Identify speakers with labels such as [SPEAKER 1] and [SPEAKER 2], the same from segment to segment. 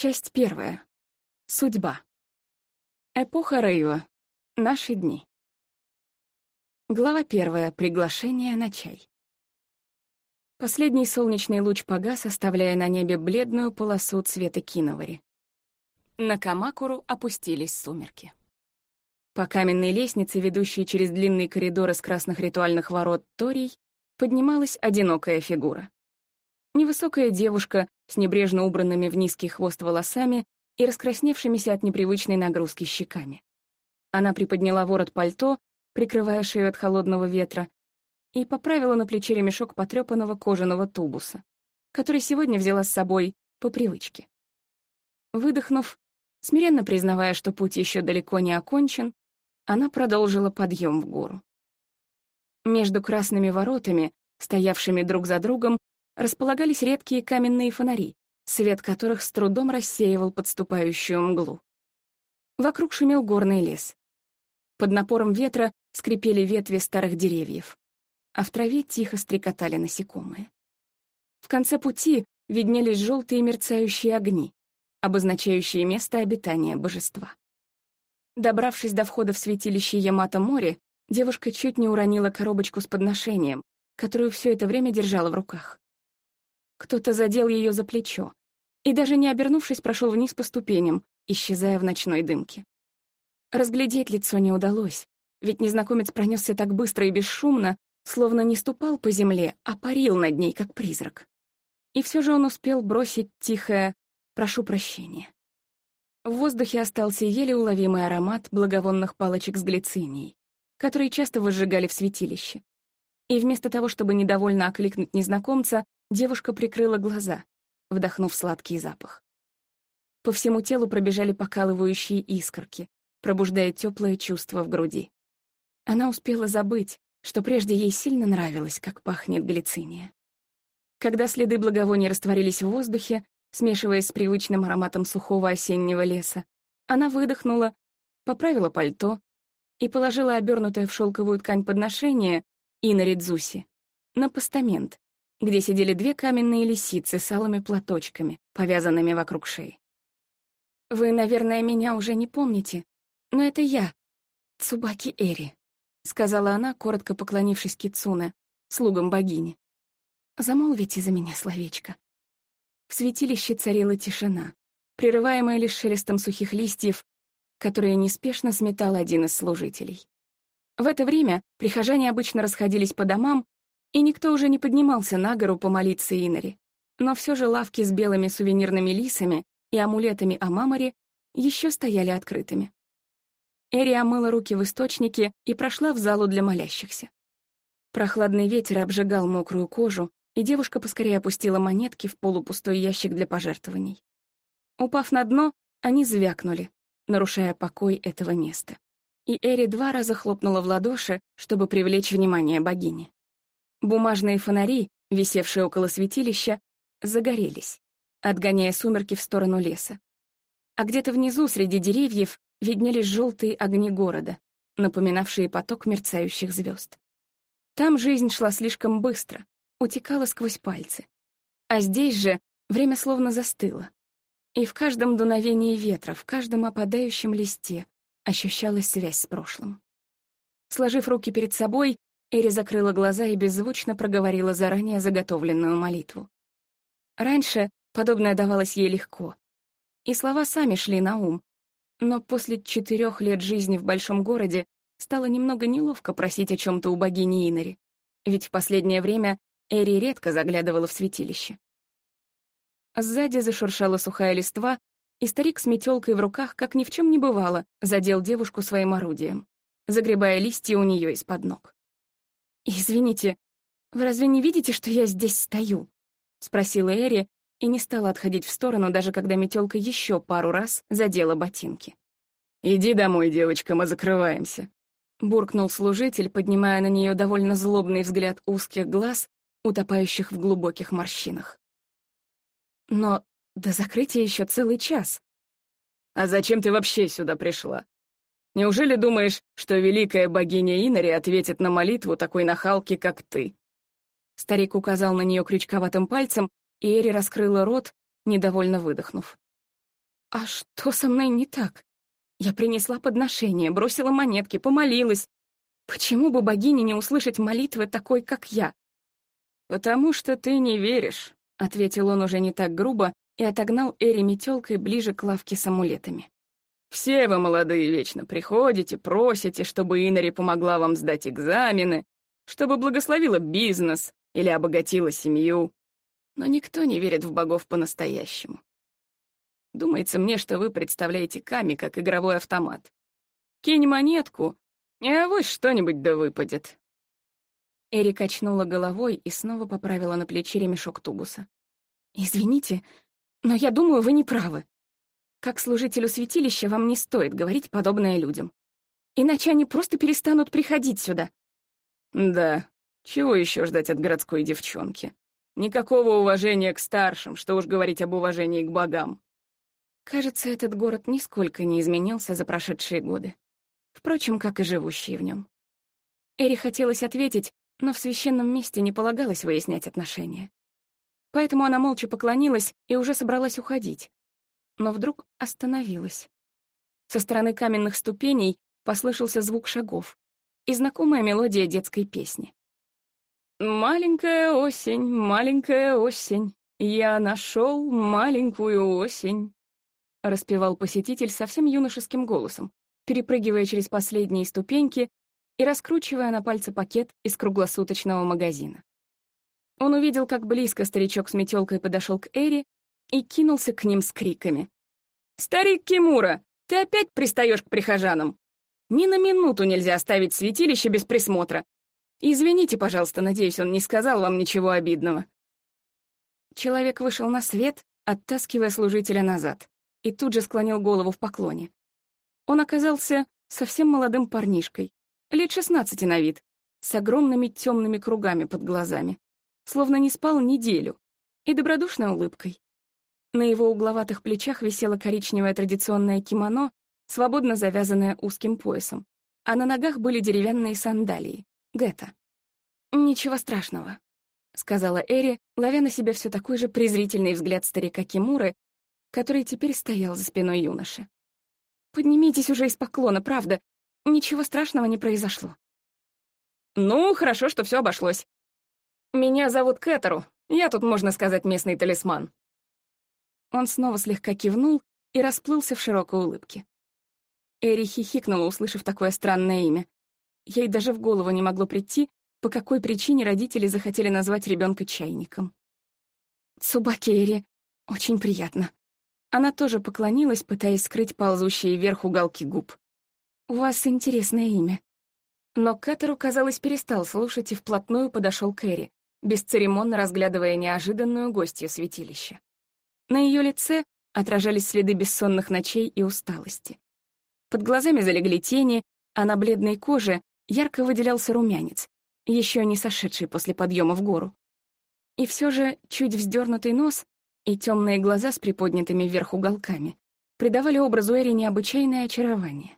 [SPEAKER 1] Часть первая. Судьба. Эпоха Рейва. Наши дни. Глава первая. Приглашение на чай. Последний солнечный луч погас, оставляя на небе бледную полосу цвета киновари. На Камакуру опустились сумерки. По каменной лестнице, ведущей через длинный коридор из красных ритуальных ворот Торий, поднималась одинокая фигура. Невысокая девушка с небрежно убранными в низкий хвост волосами и раскрасневшимися от непривычной нагрузки щеками. Она приподняла ворот пальто, прикрывая шею от холодного ветра, и поправила на плече ремешок потрёпанного кожаного тубуса, который сегодня взяла с собой по привычке. Выдохнув, смиренно признавая, что путь еще далеко не окончен, она продолжила подъем в гору. Между красными воротами, стоявшими друг за другом, располагались редкие каменные фонари, свет которых с трудом рассеивал подступающую мглу. Вокруг шумел горный лес. Под напором ветра скрипели ветви старых деревьев, а в траве тихо стрекотали насекомые. В конце пути виднелись желтые мерцающие огни, обозначающие место обитания божества. Добравшись до входа в святилище Ямато-море, девушка чуть не уронила коробочку с подношением, которую все это время держала в руках. Кто-то задел ее за плечо и, даже не обернувшись, прошел вниз по ступеням, исчезая в ночной дымке. Разглядеть лицо не удалось, ведь незнакомец пронесся так быстро и бесшумно, словно не ступал по земле, а парил над ней, как призрак. И все же он успел бросить тихое «прошу прощения». В воздухе остался еле уловимый аромат благовонных палочек с глицинией, которые часто возжигали в святилище. И вместо того, чтобы недовольно окликнуть незнакомца, Девушка прикрыла глаза, вдохнув сладкий запах. По всему телу пробежали покалывающие искорки, пробуждая теплое чувство в груди. Она успела забыть, что прежде ей сильно нравилось, как пахнет глициния. Когда следы благовония растворились в воздухе, смешиваясь с привычным ароматом сухого осеннего леса, она выдохнула, поправила пальто и положила обернутое в шелковую ткань подношение Инари Дзуси на постамент, где сидели две каменные лисицы с алыми платочками, повязанными вокруг шеи. «Вы, наверное, меня уже не помните, но это я, Цубаки Эри», — сказала она, коротко поклонившись Кицуне, слугам богини. «Замолвите за меня словечко». В святилище царила тишина, прерываемая лишь шелестом сухих листьев, которые неспешно сметал один из служителей. В это время прихожане обычно расходились по домам, и никто уже не поднимался на гору помолиться Инари. Но все же лавки с белыми сувенирными лисами и амулетами о маморе еще стояли открытыми. Эри омыла руки в источнике и прошла в залу для молящихся. Прохладный ветер обжигал мокрую кожу, и девушка поскорее опустила монетки в полупустой ящик для пожертвований. Упав на дно, они звякнули, нарушая покой этого места. И Эри два раза хлопнула в ладоши, чтобы привлечь внимание богини. Бумажные фонари, висевшие около святилища, загорелись, отгоняя сумерки в сторону леса. А где-то внизу, среди деревьев, виднелись желтые огни города, напоминавшие поток мерцающих звезд. Там жизнь шла слишком быстро, утекала сквозь пальцы. А здесь же время словно застыло. И в каждом дуновении ветра, в каждом опадающем листе ощущалась связь с прошлым. Сложив руки перед собой, Эри закрыла глаза и беззвучно проговорила заранее заготовленную молитву. Раньше подобное давалось ей легко, и слова сами шли на ум, но после четырех лет жизни в большом городе стало немного неловко просить о чем то у богини Инари, ведь в последнее время Эри редко заглядывала в святилище. Сзади зашуршала сухая листва, и старик с метелкой в руках, как ни в чем не бывало, задел девушку своим орудием, загребая листья у нее из-под ног. «Извините, вы разве не видите, что я здесь стою?» — спросила Эри и не стала отходить в сторону, даже когда метелка еще пару раз задела ботинки. «Иди домой, девочка, мы закрываемся», — буркнул служитель, поднимая на нее довольно злобный взгляд узких глаз, утопающих в глубоких морщинах. «Но до закрытия еще целый час». «А зачем ты вообще сюда пришла? Неужели думаешь, что великая богиня Инари ответит на молитву такой нахалки, как ты?» Старик указал на нее крючковатым пальцем, и Эри раскрыла рот, недовольно выдохнув. «А что со мной не так? Я принесла подношение, бросила монетки, помолилась. Почему бы богине не услышать молитвы такой, как я?»
[SPEAKER 2] «Потому что ты не веришь», — ответил он уже не так грубо и отогнал Эри метелкой ближе к лавке с амулетами. «Все вы, молодые, вечно приходите, просите, чтобы Инари помогла вам сдать экзамены, чтобы благословила бизнес или обогатила семью. Но никто не верит в богов по-настоящему. Думается мне, что вы представляете Ками как игровой автомат. Кинь монетку, и авось что-нибудь да выпадет.
[SPEAKER 1] Эри качнула головой и снова поправила на плече ремешок тубуса. «Извините, но я думаю, вы не правы. Как служителю святилища вам не стоит говорить подобное людям. Иначе они просто перестанут приходить сюда».
[SPEAKER 2] «Да, чего еще ждать от городской девчонки? Никакого уважения к старшим, что уж говорить об уважении к богам.
[SPEAKER 1] Кажется, этот город нисколько не изменился за прошедшие годы. Впрочем, как и живущие в нем. Эри хотелось ответить, но в священном месте не полагалось выяснять отношения. Поэтому она молча поклонилась и уже собралась уходить. Но вдруг остановилась. Со стороны каменных ступеней послышался звук шагов и знакомая мелодия детской песни. «Маленькая осень, маленькая осень, я нашел маленькую осень». — распевал посетитель совсем юношеским голосом, перепрыгивая через последние ступеньки и раскручивая на пальце пакет из круглосуточного магазина. Он увидел, как близко старичок с метелкой подошел к Эри и кинулся к ним с криками. «Старик Кимура, ты опять пристаешь к прихожанам? Ни на минуту нельзя оставить святилище без присмотра. Извините, пожалуйста, надеюсь, он не сказал вам ничего обидного». Человек вышел на свет, оттаскивая служителя назад и тут же склонил голову в поклоне. Он оказался совсем молодым парнишкой, лет шестнадцати на вид, с огромными темными кругами под глазами, словно не спал неделю, и добродушной улыбкой. На его угловатых плечах висело коричневое традиционное кимоно, свободно завязанное узким поясом, а на ногах были деревянные сандалии, гетто. «Ничего страшного», — сказала Эри, ловя на себя все такой же презрительный взгляд старика Кимуры, который теперь стоял за спиной юноши. «Поднимитесь уже из поклона, правда. Ничего страшного не произошло». «Ну, хорошо, что все обошлось. Меня зовут Кэтеру. Я тут, можно сказать, местный талисман». Он снова слегка кивнул и расплылся в широкой улыбке. Эри хихикнула, услышав такое странное имя. Ей даже в голову не могло прийти, по какой причине родители захотели назвать ребенка чайником. «Цубаки, Эри, очень приятно», она тоже поклонилась, пытаясь скрыть ползущие вверх уголки губ. «У вас интересное имя». Но Кэтеру, казалось, перестал слушать и вплотную подошел к Эри, бесцеремонно разглядывая неожиданную гостью святилища. На ее лице отражались следы бессонных ночей и усталости. Под глазами залегли тени, а на бледной коже ярко выделялся румянец, еще не сошедший после подъема в гору. И все же чуть вздернутый нос и темные глаза с приподнятыми вверх уголками придавали образу Эри необычайное очарование.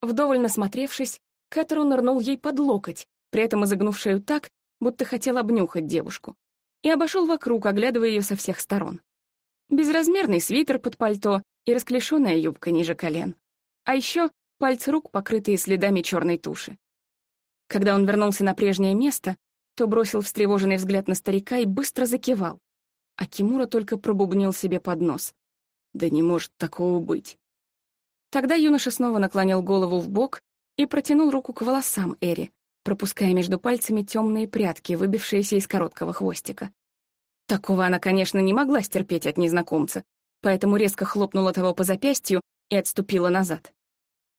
[SPEAKER 1] Вдоволь насмотревшись, Кэтеру нырнул ей под локоть, при этом изогнув шею так, будто хотел обнюхать девушку, и обошел вокруг, оглядывая ее со всех сторон. Безразмерный свитер под пальто и расклешенная юбка ниже колен. А еще пальцы рук, покрытые следами черной туши. Когда он вернулся на прежнее место, то бросил встревоженный взгляд на старика и быстро закивал, а Кимура только пробубнил себе под нос. Да не может такого быть. Тогда юноша снова наклонил голову в бок и протянул руку к волосам Эри, пропуская между пальцами темные прядки, выбившиеся из короткого хвостика. Такого она, конечно, не могла стерпеть от незнакомца, поэтому резко хлопнула того по запястью и отступила назад.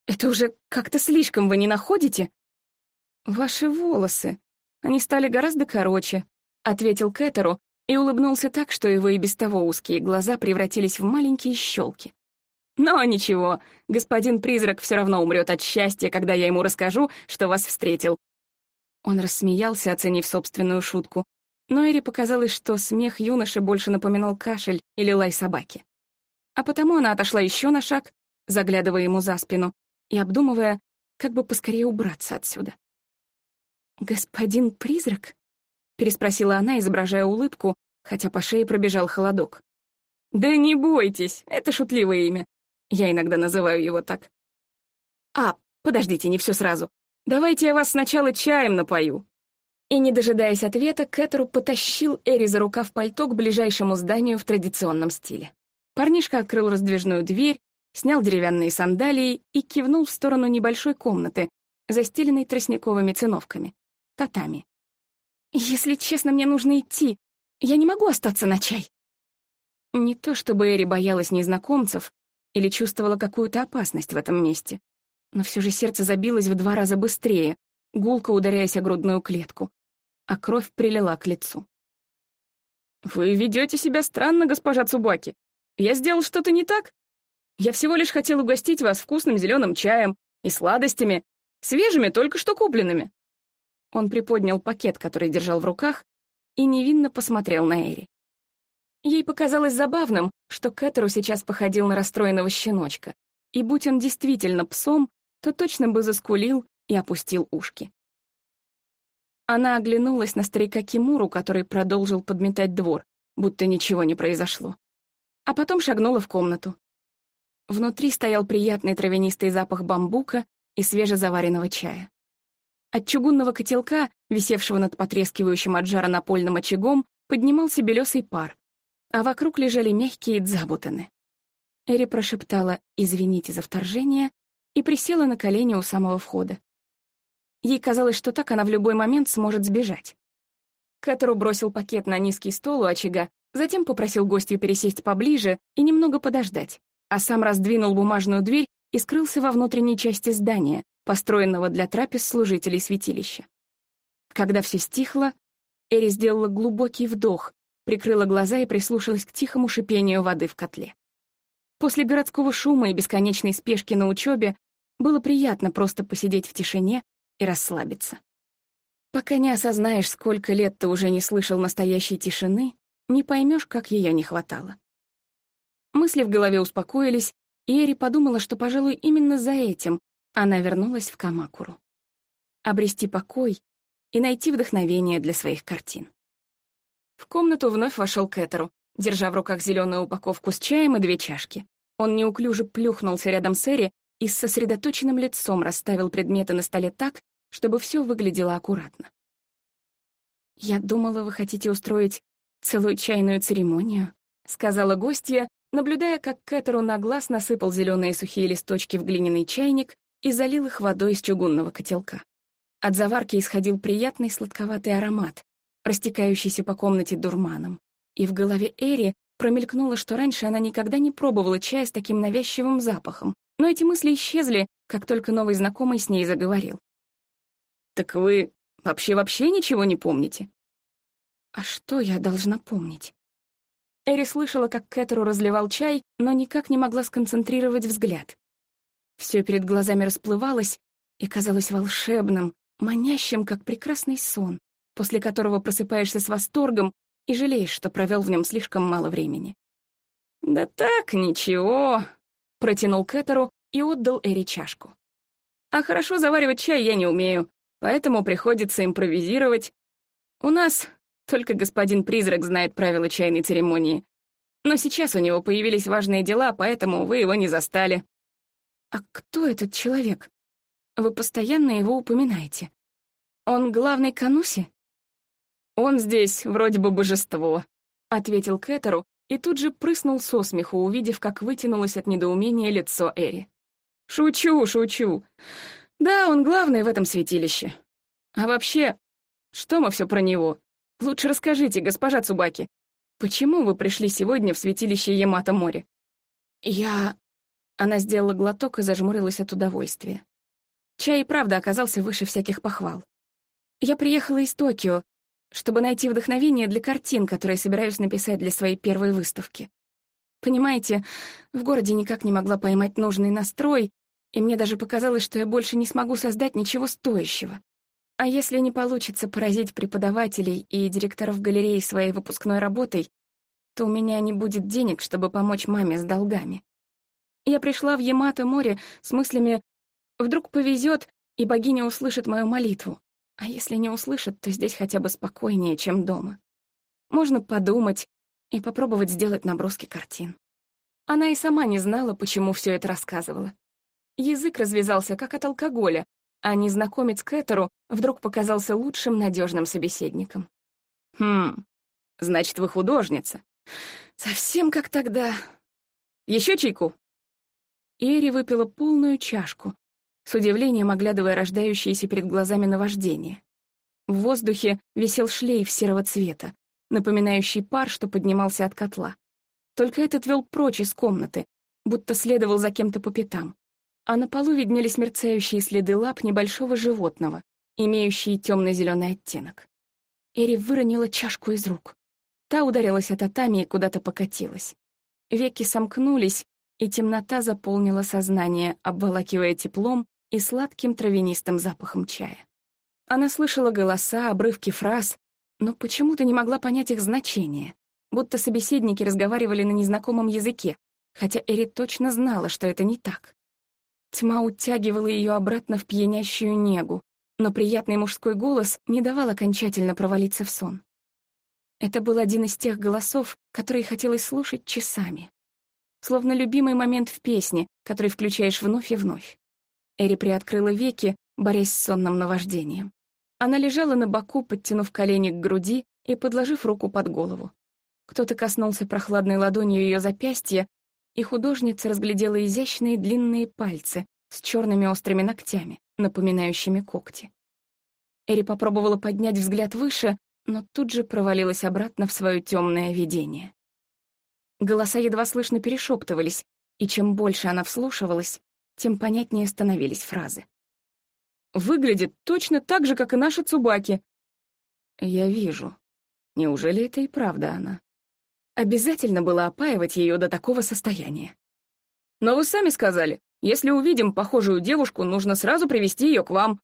[SPEAKER 1] «Это уже как-то слишком, вы не находите?» «Ваши волосы. Они стали гораздо короче», — ответил Кэтеру, и улыбнулся так, что его и без того узкие глаза превратились в маленькие щелки. «Но ничего, господин призрак все равно умрет от счастья, когда я ему расскажу, что вас встретил». Он рассмеялся, оценив собственную шутку, но Эри показалось, что смех юноши больше напоминал кашель или лай собаки. А потому она отошла еще на шаг, заглядывая ему за спину и обдумывая, как бы поскорее убраться отсюда. «Господин призрак?» — переспросила она, изображая улыбку, хотя по шее пробежал холодок. Да не бойтесь, это шутливое имя. Я иногда называю его так. А, подождите, не все сразу. Давайте я вас сначала чаем напою. И, не дожидаясь ответа, Кэтеру потащил Эри за рукав пальто к ближайшему зданию в традиционном стиле. Парнишка открыл раздвижную дверь, снял деревянные сандалии и кивнул в сторону небольшой комнаты, застеленной тростниковыми циновками, татами. «Если честно, мне нужно идти. Я не могу остаться на чай». Не то чтобы Эри боялась незнакомцев или чувствовала какую-то опасность в этом месте, но все же сердце забилось в два раза быстрее, гулко ударяясь о грудную клетку, а кровь прилила к лицу. «Вы ведете себя странно, госпожа Цубаки. Я сделал что-то не так? Я всего лишь хотел угостить вас вкусным зеленым чаем и сладостями, свежими, только что купленными». Он приподнял пакет, который держал в руках, и невинно посмотрел на Эри. Ей показалось забавным, что Кэтеру сейчас походил на расстроенного щеночка, и будь он действительно псом, то точно бы заскулил и опустил ушки. Она оглянулась на старика Кимуру, который продолжил подметать двор, будто ничего не произошло. А потом шагнула в комнату. Внутри стоял приятный травянистый запах бамбука и свежезаваренного чая. От чугунного котелка, висевшего над потрескивающим от жара напольным очагом, поднимался белесый пар, а вокруг лежали мягкие дзабутаны. Эри прошептала «извините за вторжение» и присела на колени у самого входа. Ей казалось, что так она в любой момент сможет сбежать. Кэтеру бросил пакет на низкий стол у очага, затем попросил гостью пересесть поближе и немного подождать, а сам раздвинул бумажную дверь и скрылся во внутренней части здания, построенного для трапез служителей святилища. Когда все стихло, Эри сделала глубокий вдох, прикрыла глаза и прислушалась к тихому шипению воды в котле. После городского шума и бесконечной спешки на учебе было приятно просто посидеть в тишине и расслабиться. Пока не осознаешь, сколько лет ты уже не слышал настоящей тишины, не поймешь, как ее не хватало. Мысли в голове успокоились, и Эри подумала, что, пожалуй, именно за этим она вернулась в Камакуру. Обрести покой и найти вдохновение для своих картин. В комнату вновь вошел Кэтеру, держа в руках зеленую упаковку с чаем и две чашки. Он неуклюже плюхнулся рядом с Эри и с сосредоточенным лицом расставил предметы на столе так, чтобы все выглядело аккуратно. «Я думала, вы хотите устроить целую чайную церемонию», — сказала гостья, наблюдая, как Кэтеру на глаз насыпал зеленые сухие листочки в глиняный чайник и залил их водой из чугунного котелка. От заварки исходил приятный сладковатый аромат, растекающийся по комнате дурманом. И в голове Эри промелькнуло, что раньше она никогда не пробовала чай с таким навязчивым запахом, но эти мысли исчезли, как только новый знакомый с ней заговорил. «Так вы вообще-вообще ничего не помните?» «А что я должна помнить?» Эри слышала, как Кэтеру разливал чай, но никак не могла сконцентрировать взгляд. Все перед глазами расплывалось и казалось волшебным, манящим, как прекрасный сон, после которого просыпаешься с восторгом и жалеешь, что провел в нем слишком мало времени. «Да так, ничего», Протянул Кэтеру и отдал Эри чашку. А хорошо заваривать чай я не умею, поэтому приходится импровизировать. У нас только господин Призрак знает правила чайной церемонии. Но сейчас у него появились важные дела, поэтому вы его не застали. А кто этот человек? Вы постоянно его упоминаете. Он главный Кануси? Он здесь вроде бы божество, — ответил Кэтеру, и тут же прыснул со смеху, увидев, как вытянулось от недоумения лицо Эри. «Шучу, шучу. Да, он главный в этом святилище. А вообще, что мы все про него? Лучше расскажите, госпожа Цубаки, почему вы пришли сегодня в святилище Ямато-море?» «Я...» Она сделала глоток и зажмурилась от удовольствия. Чай и правда оказался выше всяких похвал. «Я приехала из Токио, чтобы найти вдохновение для картин, которые собираюсь написать для своей первой выставки. Понимаете, в городе никак не могла поймать нужный настрой, и мне даже показалось, что я больше не смогу создать ничего стоящего. А если не получится поразить преподавателей и директоров галереи своей выпускной работой, то у меня не будет денег, чтобы помочь маме с долгами. Я пришла в Ямато-море с мыслями «Вдруг повезет, и богиня услышит мою молитву». А если не услышат, то здесь хотя бы спокойнее, чем дома. Можно подумать, и попробовать сделать наброски картин. Она и сама не знала, почему все это рассказывала. Язык развязался, как от алкоголя, а незнакомец Кэтеру вдруг показался лучшим надежным собеседником.
[SPEAKER 2] «Хм, значит, вы художница.
[SPEAKER 1] Совсем как тогда.
[SPEAKER 2] Еще чайку?»
[SPEAKER 1] Эри выпила полную чашку, с удивлением оглядывая рождающееся перед глазами наваждение. В воздухе висел шлейф серого цвета, напоминающий пар, что поднимался от котла. Только этот вел прочь из комнаты, будто следовал за кем-то по пятам. А на полу виднелись мерцающие следы лап небольшого животного, имеющие темно-зеленый оттенок. Эри выронила чашку из рук. Та ударилась от татами и куда-то покатилась. Веки сомкнулись, и темнота заполнила сознание, обволакивая теплом и сладким травянистым запахом чая. Она слышала голоса, обрывки фраз, но почему-то не могла понять их значение, будто собеседники разговаривали на незнакомом языке, хотя Эри точно знала, что это не так. Тьма утягивала ее обратно в пьянящую негу, но приятный мужской голос не давал окончательно провалиться в сон. Это был один из тех голосов, которые хотелось слушать часами. Словно любимый момент в песне, который включаешь вновь и вновь. Эри приоткрыла веки, борясь с сонным наваждением. Она лежала на боку, подтянув колени к груди и подложив руку под голову. Кто-то коснулся прохладной ладонью ее запястья, и художница разглядела изящные длинные пальцы с черными острыми ногтями, напоминающими когти. Эри попробовала поднять взгляд выше, но тут же провалилась обратно в свое темное видение. Голоса едва слышно перешептывались, и чем больше она вслушивалась, тем понятнее становились фразы.
[SPEAKER 2] Выглядит точно так же, как и наши Цубаки.
[SPEAKER 1] Я вижу. Неужели это и правда она? Обязательно было опаивать ее до такого состояния.
[SPEAKER 2] Но вы сами сказали, если увидим похожую девушку, нужно сразу привести ее к вам.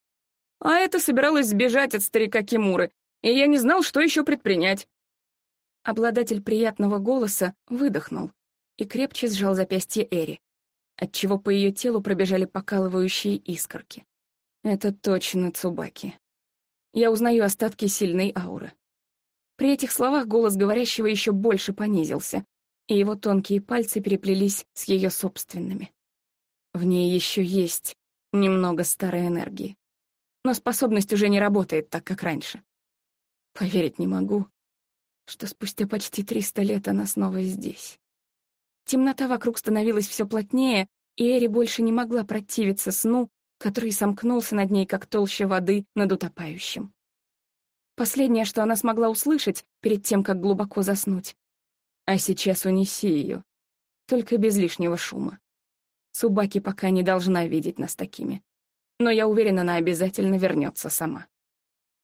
[SPEAKER 2] А это собиралась сбежать от старика Кимуры, и я не знал, что еще предпринять.
[SPEAKER 1] Обладатель приятного голоса выдохнул и крепче сжал запястье Эри, отчего по ее телу пробежали покалывающие искорки. Это точно Цубаки. Я узнаю остатки сильной ауры. При этих словах голос говорящего еще больше понизился, и его тонкие пальцы переплелись с ее собственными. В ней еще есть немного старой энергии. Но способность уже не работает так, как раньше. Поверить не могу, что спустя почти триста лет она снова здесь. Темнота вокруг становилась все плотнее, и Эри больше не могла противиться сну, который сомкнулся над ней, как толща воды над утопающим. Последнее, что она смогла услышать перед тем, как глубоко заснуть. А сейчас унеси ее, только без лишнего шума. Субаки пока не должна видеть нас такими. Но я уверена, она обязательно вернется сама.